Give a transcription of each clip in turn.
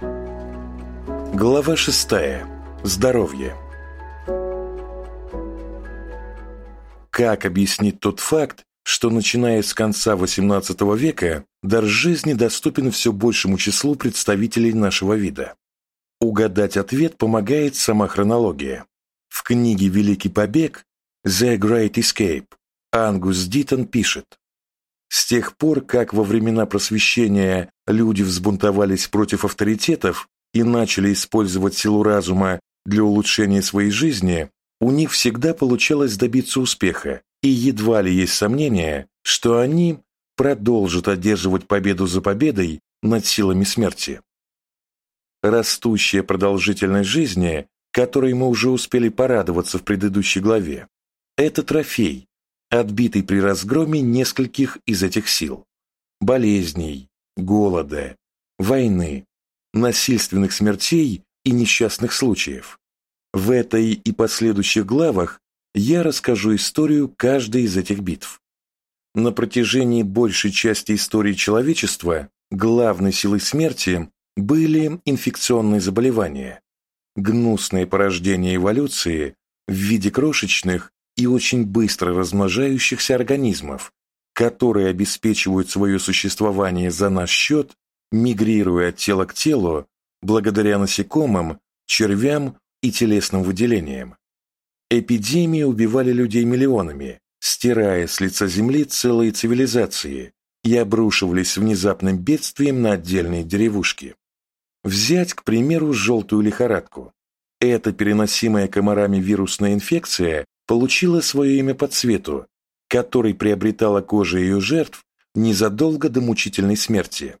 Глава шестая. Здоровье. Как объяснить тот факт, что начиная с конца XVIII века дар жизни доступен все большему числу представителей нашего вида? Угадать ответ помогает сама хронология. В книге «Великий побег» «The Great Escape» Ангус Дитон пишет «С тех пор, как во времена просвещения люди взбунтовались против авторитетов и начали использовать силу разума для улучшения своей жизни, у них всегда получалось добиться успеха, и едва ли есть сомнение, что они продолжат одерживать победу за победой над силами смерти. Растущая продолжительность жизни, которой мы уже успели порадоваться в предыдущей главе, это трофей, отбитый при разгроме нескольких из этих сил – болезней, голода, войны, насильственных смертей и несчастных случаев. В этой и последующих главах я расскажу историю каждой из этих битв. На протяжении большей части истории человечества главной силой смерти были инфекционные заболевания, гнусные порождения эволюции в виде крошечных и очень быстро размножающихся организмов, которые обеспечивают свое существование за наш счет, мигрируя от тела к телу, благодаря насекомым, червям и телесным выделениям. Эпидемии убивали людей миллионами, стирая с лица Земли целые цивилизации и обрушивались внезапным бедствием на отдельные деревушки. Взять, к примеру, желтую лихорадку. Эта переносимая комарами вирусная инфекция получила свое имя по цвету, который приобретала кожа ее жертв незадолго до мучительной смерти.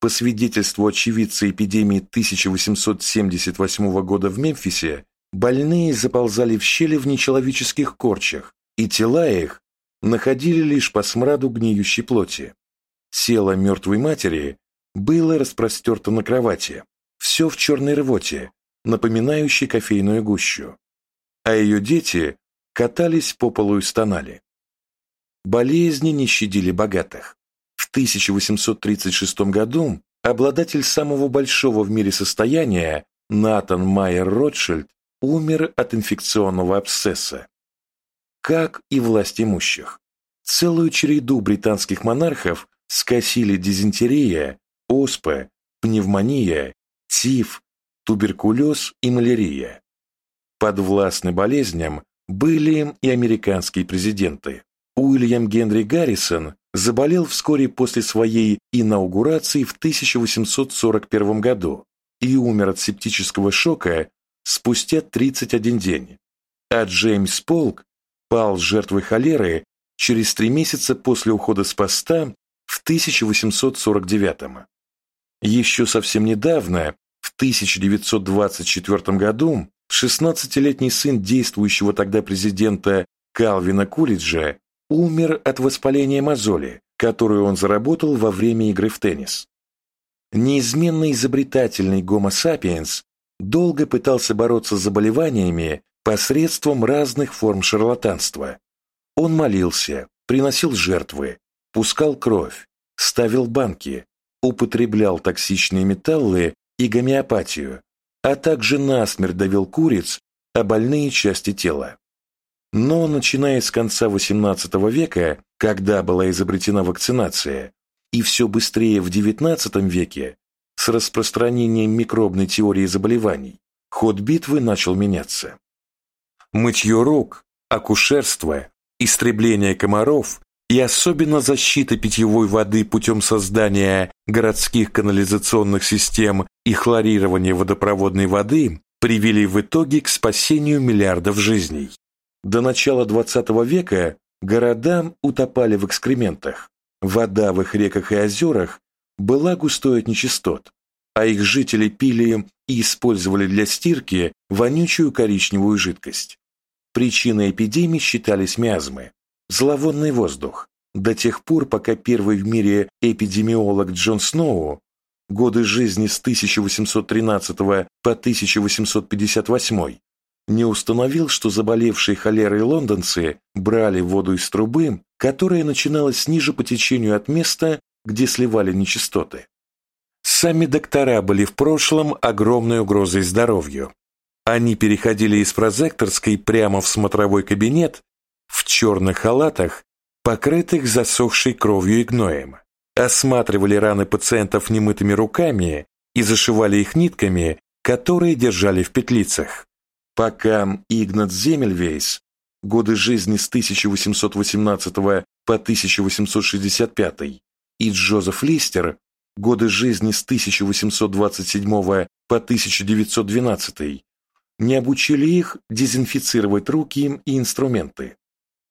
По свидетельству очевидца эпидемии 1878 года в Мемфисе, больные заползали в щели в нечеловеческих корчах, и тела их находили лишь по смраду гниющей плоти. Тело мертвой матери было распростерто на кровати, все в черной рвоте, напоминающей кофейную гущу. А ее дети катались по полу и стонали. Болезни не щадили богатых. В 1836 году обладатель самого большого в мире состояния Натан Майер Ротшильд умер от инфекционного абсцесса. Как и власть имущих. Целую череду британских монархов скосили дизентерия, оспа, пневмония, тиф, туберкулез и малярия. Подвластны болезням были и американские президенты. Уильям Генри Гаррисон заболел вскоре после своей инаугурации в 1841 году и умер от септического шока спустя 31 день, а Джеймс Полк пал жертвой холеры через три месяца после ухода с поста в 1849. Еще совсем недавно, в 1924 году, 16-летний сын действующего тогда президента Калвина Кулиджа умер от воспаления мозоли, которую он заработал во время игры в теннис. Неизменно изобретательный Homo sapiens долго пытался бороться с заболеваниями посредством разных форм шарлатанства. Он молился, приносил жертвы, пускал кровь, ставил банки, употреблял токсичные металлы и гомеопатию, а также насмерть давил куриц о больные части тела. Но начиная с конца XVIII века, когда была изобретена вакцинация, и все быстрее в XIX веке, с распространением микробной теории заболеваний, ход битвы начал меняться. Мытье рук, акушерство, истребление комаров и особенно защита питьевой воды путем создания городских канализационных систем и хлорирования водопроводной воды привели в итоге к спасению миллиардов жизней. До начала XX века города утопали в экскрементах. Вода в их реках и озерах была густой от нечистот, а их жители пили и использовали для стирки вонючую коричневую жидкость. Причиной эпидемии считались миазмы, зловонный воздух, до тех пор, пока первый в мире эпидемиолог Джон Сноу годы жизни с 1813 по 1858 не установил, что заболевшие холерой лондонцы брали воду из трубы, которая начиналась ниже по течению от места, где сливали нечистоты. Сами доктора были в прошлом огромной угрозой здоровью. Они переходили из прозекторской прямо в смотровой кабинет в черных халатах, покрытых засохшей кровью и гноем, осматривали раны пациентов немытыми руками и зашивали их нитками, которые держали в петлицах, пока Игнат Земельвейс годы жизни с 1818 по 1865 и Джозеф Листер годы жизни с 1827 по 1912 не обучили их дезинфицировать руки и инструменты.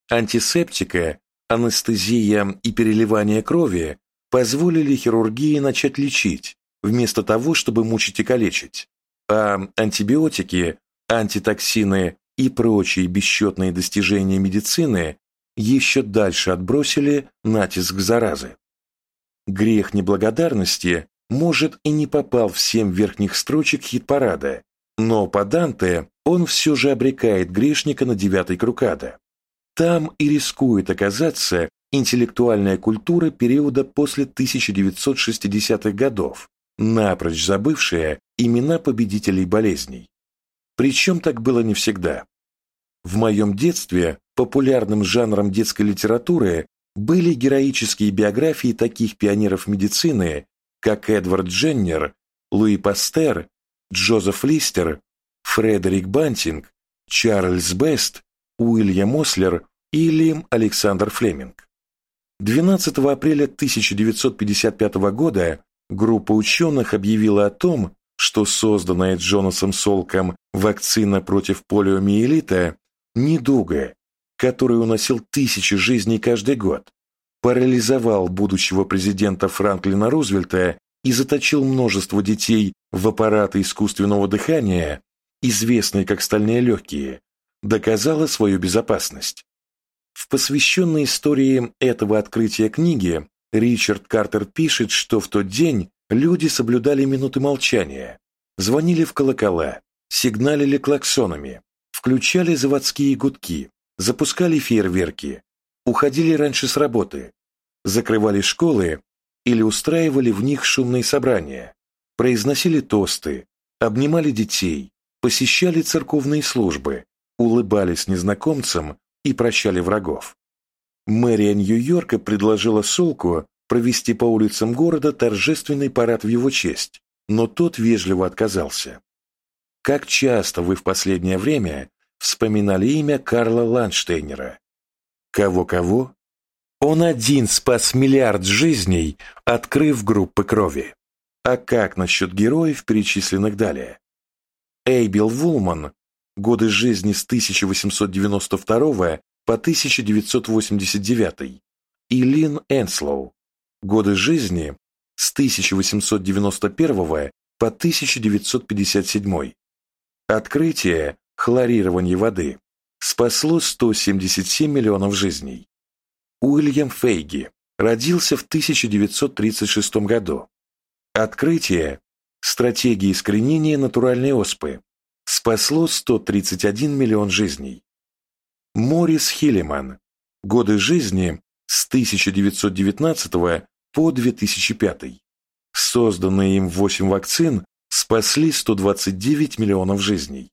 Антисептика, анестезия и переливание крови позволили хирургии начать лечить, вместо того, чтобы мучить и калечить, а антибиотики, антитоксины и прочие бесчетные достижения медицины еще дальше отбросили натиск заразы. Грех неблагодарности, может, и не попал в семь верхних строчек хит-парада, но по Данте он все же обрекает грешника на девятый круг ада. Там и рискует оказаться интеллектуальная культура периода после 1960-х годов, напрочь забывшая имена победителей болезней. Причем так было не всегда. В моем детстве популярным жанром детской литературы были героические биографии таких пионеров медицины, как Эдвард Дженнер, Луи Пастер, Джозеф Листер, Фредерик Бантинг, Чарльз Бест, Уильям Ослер или Александр Флеминг. 12 апреля 1955 года группа ученых объявила о том, что созданная Джонасом Солком вакцина против полиомиелита – недуга, который уносил тысячи жизней каждый год, парализовал будущего президента Франклина Рузвельта и заточил множество детей в аппараты искусственного дыхания, известные как стальные легкие, доказала свою безопасность. В посвященной истории этого открытия книги Ричард Картер пишет, что в тот день люди соблюдали минуты молчания, звонили в колокола, сигналили клаксонами, включали заводские гудки, запускали фейерверки, уходили раньше с работы, закрывали школы или устраивали в них шумные собрания, произносили тосты, обнимали детей, посещали церковные службы, улыбались незнакомцам и прощали врагов. Мэрия Нью-Йорка предложила Солку провести по улицам города торжественный парад в его честь, но тот вежливо отказался. Как часто вы в последнее время вспоминали имя Карла Ланштейнера? Кого-кого? Он один спас миллиард жизней, открыв группы крови. А как насчет героев, перечисленных далее? Эйбил Вулман, годы жизни с 1892 по 1989, и Лин Энслоу, годы жизни с 1891 по 1957. Открытие хлорирования воды спасло 177 миллионов жизней. Уильям Фейги родился в 1936 году. Открытие стратегии искоренения натуральной оспы спасло 131 миллион жизней. Морис Хиллиман. Годы жизни с 1919 по 2005. Созданные им 8 вакцин спасли 129 миллионов жизней.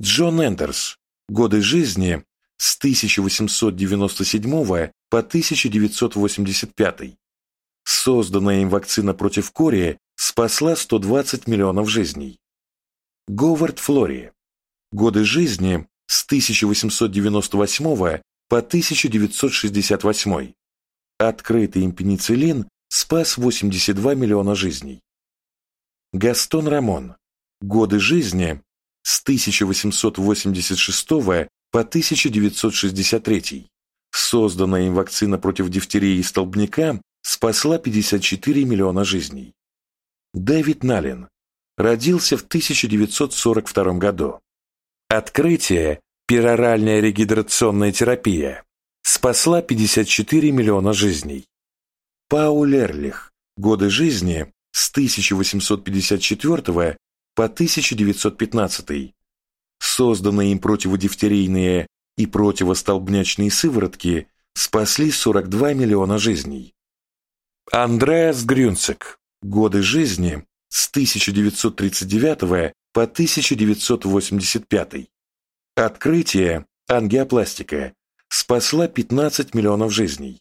Джон Эндерс. Годы жизни с 1897 по 1985. Созданная им вакцина против кори спасла 120 миллионов жизней. Говард Флори. Годы жизни с 1898 по 1968. Открытый им пенициллин спас 82 миллиона жизней. Гастон Рамон. Годы жизни с 1886 по 1963. Созданная им вакцина против дифтерии и столбняка спасла 54 миллиона жизней. Дэвид Наллен родился в 1942 году. Открытие пероральная регидрационная терапия спасла 54 миллиона жизней. Пауль Эрлих. Годы жизни с 1854 по 1915. Созданные им противодифтерийные и противостолбнячные сыворотки спасли 42 миллиона жизней. Андреас Грюнцек. Годы жизни с 1939 по 1985. Открытие ангиопластика спасла 15 миллионов жизней.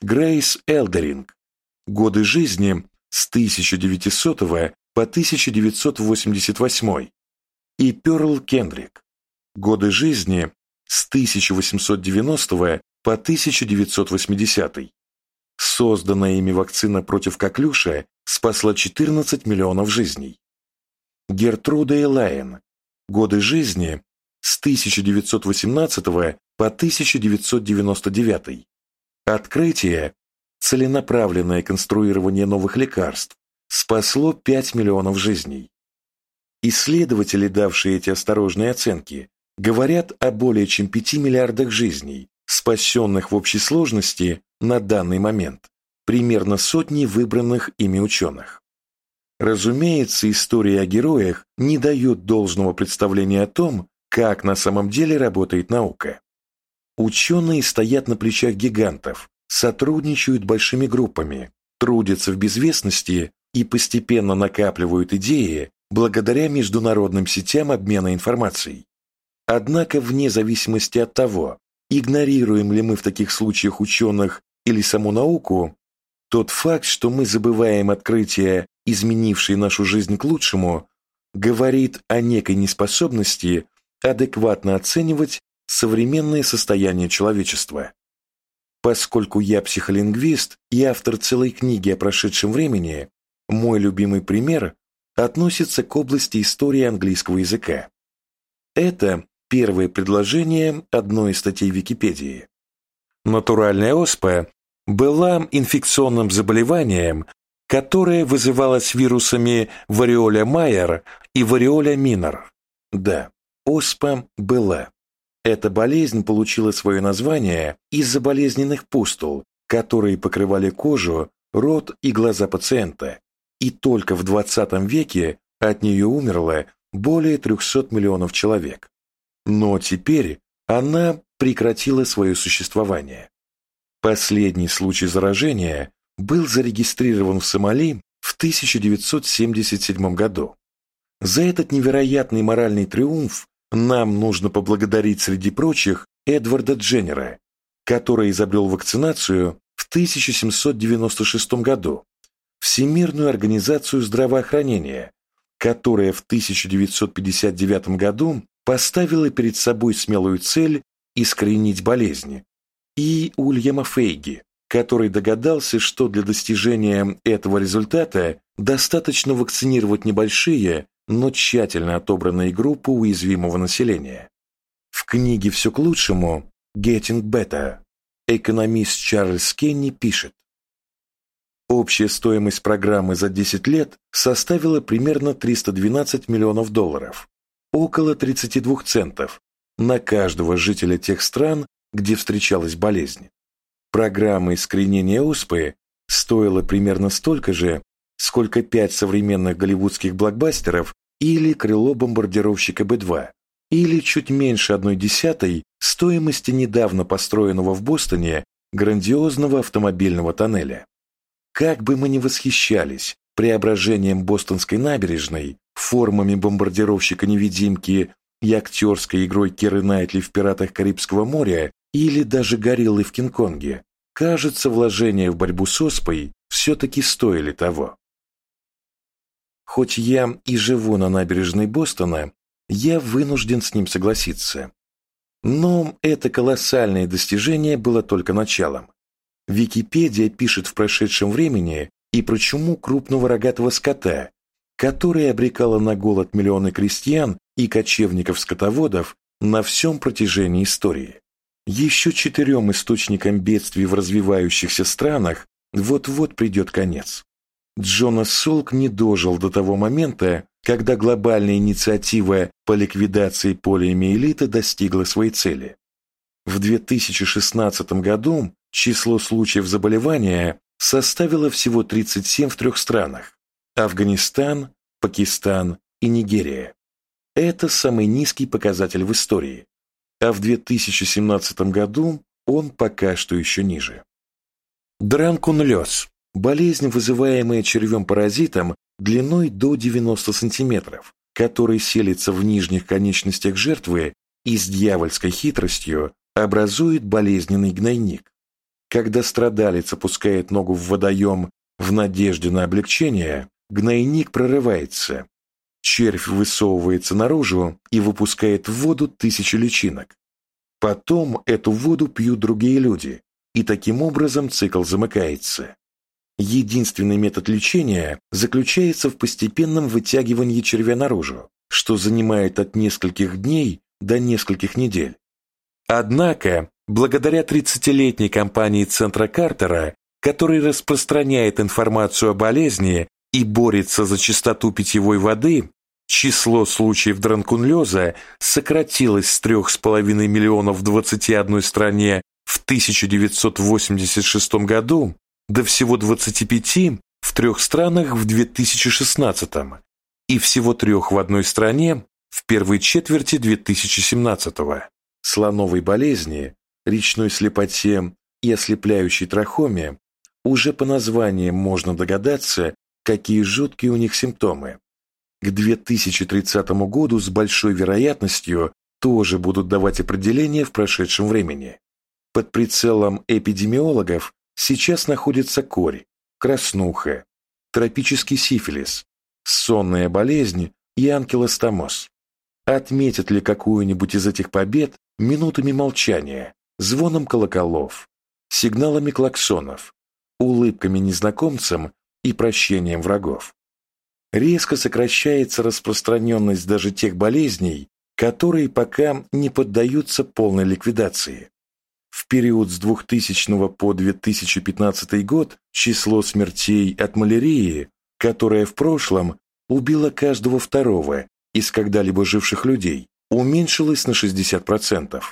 Грейс Элдеринг. Годы жизни с 1900 по 1988. И Перл Кендрик. Годы жизни с 1890 по 1980. Созданная ими вакцина против коклюша спасла 14 миллионов жизней. Гертруда Элайн. Годы жизни с 1918 по 1999. Открытие, целенаправленное конструирование новых лекарств, спасло 5 миллионов жизней. Исследователи, давшие эти осторожные оценки, говорят о более чем 5 миллиардах жизней, спасенных в общей сложности на данный момент, примерно сотни выбранных ими ученых. Разумеется, история о героях не дает должного представления о том, как на самом деле работает наука. Ученые стоят на плечах гигантов, сотрудничают большими группами, трудятся в безвестности и постепенно накапливают идеи благодаря международным сетям обмена информацией. Однако вне зависимости от того, игнорируем ли мы в таких случаях ученых или саму науку, тот факт, что мы забываем открытия, изменившие нашу жизнь к лучшему, говорит о некой неспособности адекватно оценивать современное состояние человечества. Поскольку я психолингвист и автор целой книги о прошедшем времени, мой любимый пример относится к области истории английского языка. Это первое предложение одной из статей Википедии. Натуральная оспа была инфекционным заболеванием, которое вызывалось вирусами вариоля Майер и вариоля Минор. Да, оспа была. Эта болезнь получила свое название из-за болезненных пустул, которые покрывали кожу, рот и глаза пациента, и только в 20 веке от нее умерло более 300 миллионов человек. Но теперь она прекратила свое существование. Последний случай заражения был зарегистрирован в Сомали в 1977 году. За этот невероятный моральный триумф нам нужно поблагодарить среди прочих Эдварда Дженнера, который изобрел вакцинацию в 1796 году, Всемирную организацию здравоохранения, которая в 1959 году поставила перед собой смелую цель искоренить болезни, и Ульяма Фейги, который догадался, что для достижения этого результата достаточно вакцинировать небольшие, но тщательно отобранные группы уязвимого населения. В книге «Все к лучшему» «Getting Better» экономист Чарльз Кенни пишет, Общая стоимость программы за 10 лет составила примерно 312 миллионов долларов, около 32 центов на каждого жителя тех стран, где встречалась болезнь. Программа искоренения оспы стоила примерно столько же, сколько пять современных голливудских блокбастеров или крыло бомбардировщика Б-2, или чуть меньше одной десятой стоимости недавно построенного в Бостоне грандиозного автомобильного тоннеля. Как бы мы ни восхищались преображением бостонской набережной, формами бомбардировщика-невидимки и актерской игрой Керы Найтли в «Пиратах Карибского моря» или даже гориллы в Кинг-Конге, кажется, вложения в борьбу с оспой все-таки стоили того. Хоть я и живу на набережной Бостона, я вынужден с ним согласиться. Но это колоссальное достижение было только началом. Википедия пишет в прошедшем времени и про чуму крупного рогатого скота, которая обрекала на голод миллионы крестьян и кочевников-скотоводов на всем протяжении истории. Еще четырем источникам бедствий в развивающихся странах вот-вот придет конец. Джонас Солк не дожил до того момента, когда глобальная инициатива по ликвидации полиомиелита достигла своей цели. В 2016 году число случаев заболевания составило всего 37 в трех странах – Афганистан, Пакистан и Нигерия. Это самый низкий показатель в истории а в 2017 году он пока что еще ниже. Дранкун Лес болезнь, вызываемая червем-паразитом длиной до 90 см, который селится в нижних конечностях жертвы и с дьявольской хитростью образует болезненный гнойник. Когда страдалец опускает ногу в водоем в надежде на облегчение, гнойник прорывается. Червь высовывается наружу и выпускает в воду тысячи личинок. Потом эту воду пьют другие люди, и таким образом цикл замыкается. Единственный метод лечения заключается в постепенном вытягивании червя наружу, что занимает от нескольких дней до нескольких недель. Однако, благодаря 30-летней кампании Центра Картера, который распространяет информацию о болезни и борется за чистоту питьевой воды, число случаев дранкунлеза сократилось с 3,5 миллионов в 21 стране в 1986 году до всего 25 в трех странах в 2016 и всего трех в одной стране в первой четверти 2017 -го. Слоновой болезни, речной слепоте и ослепляющей трахоме уже по названиям можно догадаться, какие жуткие у них симптомы. К 2030 году с большой вероятностью тоже будут давать определения в прошедшем времени. Под прицелом эпидемиологов сейчас находится корь, краснуха, тропический сифилис, сонная болезнь и анкилостомоз. Отметят ли какую-нибудь из этих побед минутами молчания, звоном колоколов, сигналами клаксонов, улыбками незнакомцам и прощением врагов? Резко сокращается распространенность даже тех болезней, которые пока не поддаются полной ликвидации. В период с 2000 по 2015 год число смертей от малярии, которая в прошлом убила каждого второго из когда-либо живших людей, уменьшилось на 60%.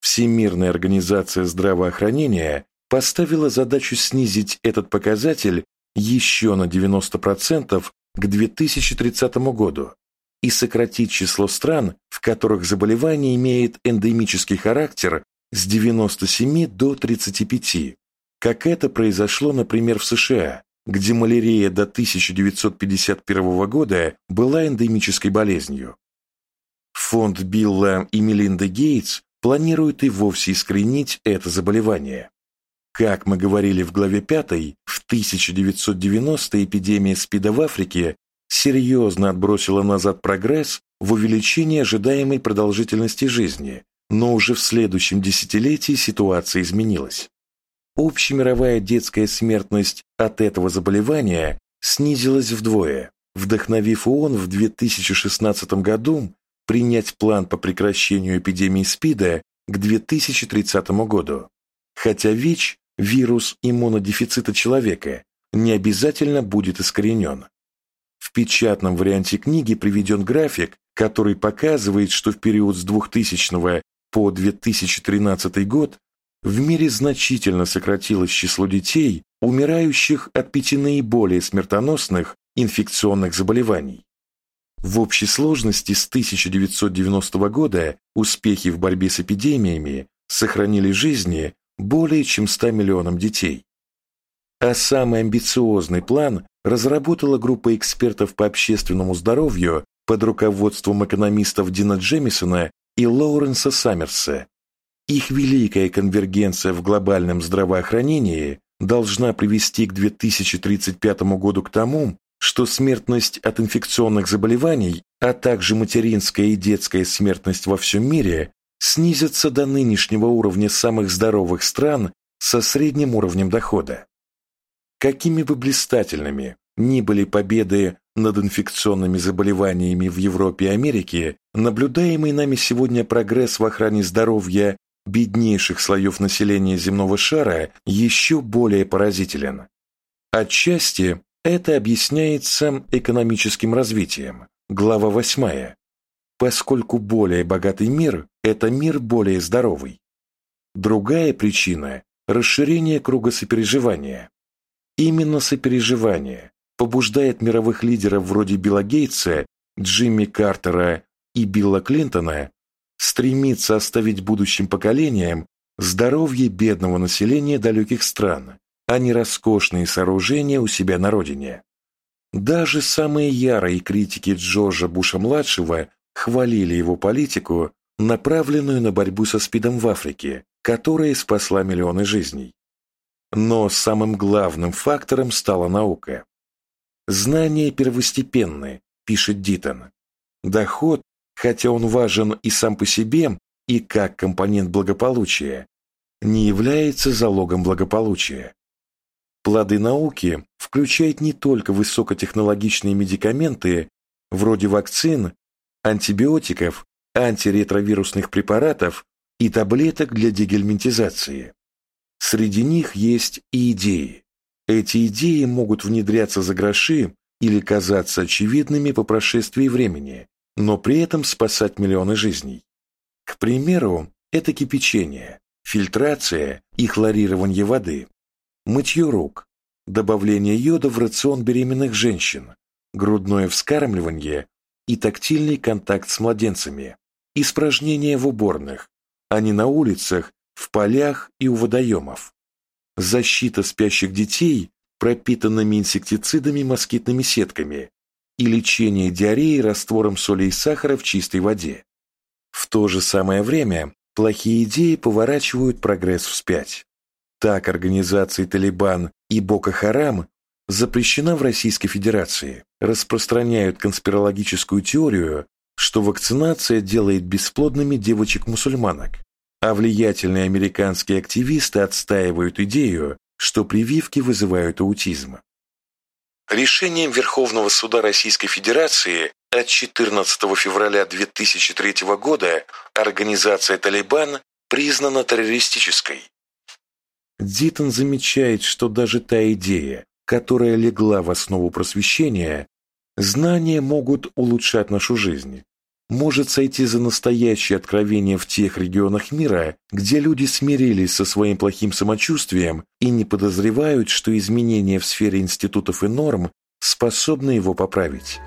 Всемирная организация здравоохранения поставила задачу снизить этот показатель еще на 90% к 2030 году и сократить число стран, в которых заболевание имеет эндемический характер с 97 до 35, как это произошло, например, в США, где малярия до 1951 года была эндемической болезнью. Фонд Билла и Мелинды Гейтс планирует и вовсе искоренить это заболевание. Как мы говорили в главе 5, в 1990 эпидемия СПИДа в Африке серьезно отбросила назад прогресс в увеличении ожидаемой продолжительности жизни, но уже в следующем десятилетии ситуация изменилась. Общемировая детская смертность от этого заболевания снизилась вдвое, вдохновив ООН в 2016 году принять план по прекращению эпидемии СПИДа к 2030 году. Хотя ВИЧ, вирус иммунодефицита человека, не обязательно будет искоренен. В печатном варианте книги приведен график, который показывает, что в период с 2000 по 2013 год в мире значительно сократилось число детей, умирающих от пяти наиболее смертоносных инфекционных заболеваний. В общей сложности с 1990 года успехи в борьбе с эпидемиями сохранили жизни более чем 100 миллионам детей. А самый амбициозный план разработала группа экспертов по общественному здоровью под руководством экономистов Дина Джемисона и Лоуренса Саммерса. Их великая конвергенция в глобальном здравоохранении должна привести к 2035 году к тому, что смертность от инфекционных заболеваний, а также материнская и детская смертность во всем мире снизятся до нынешнего уровня самых здоровых стран со средним уровнем дохода. Какими бы блистательными ни были победы над инфекционными заболеваниями в Европе и Америке, наблюдаемый нами сегодня прогресс в охране здоровья беднейших слоев населения земного шара еще более поразителен. Отчасти это объясняется экономическим развитием, глава 8, поскольку более богатый мир – это мир более здоровый. Другая причина – расширение круга сопереживания. Именно сопереживание побуждает мировых лидеров вроде Билла Гейтса, Джимми Картера и Билла Клинтона стремиться оставить будущим поколениям здоровье бедного населения далеких стран а не роскошные сооружения у себя на родине. Даже самые ярые критики Джорджа Буша-младшего хвалили его политику, направленную на борьбу со СПИДом в Африке, которая спасла миллионы жизней. Но самым главным фактором стала наука. «Знания первостепенны», – пишет Дитон. «Доход, хотя он важен и сам по себе, и как компонент благополучия, не является залогом благополучия. Плоды науки включают не только высокотехнологичные медикаменты, вроде вакцин, антибиотиков, антиретровирусных препаратов и таблеток для дегельминтизации. Среди них есть и идеи. Эти идеи могут внедряться за гроши или казаться очевидными по прошествии времени, но при этом спасать миллионы жизней. К примеру, это кипячение, фильтрация и хлорирование воды, мытье рук, добавление йода в рацион беременных женщин, грудное вскармливание и тактильный контакт с младенцами, испражнения в уборных, а не на улицах, в полях и у водоемов. Защита спящих детей пропитанными инсектицидами москитными сетками и лечение диареи раствором соли и сахара в чистой воде. В то же самое время плохие идеи поворачивают прогресс вспять. Так организации «Талибан» и «Бока-Харам» запрещена в Российской Федерации, распространяют конспирологическую теорию, что вакцинация делает бесплодными девочек-мусульманок, а влиятельные американские активисты отстаивают идею, что прививки вызывают аутизм. Решением Верховного суда Российской Федерации от 14 февраля 2003 года организация «Талибан» признана террористической. Дитон замечает, что даже та идея, которая легла в основу просвещения, знания могут улучшать нашу жизнь, может сойти за настоящее откровение в тех регионах мира, где люди смирились со своим плохим самочувствием и не подозревают, что изменения в сфере институтов и норм способны его поправить.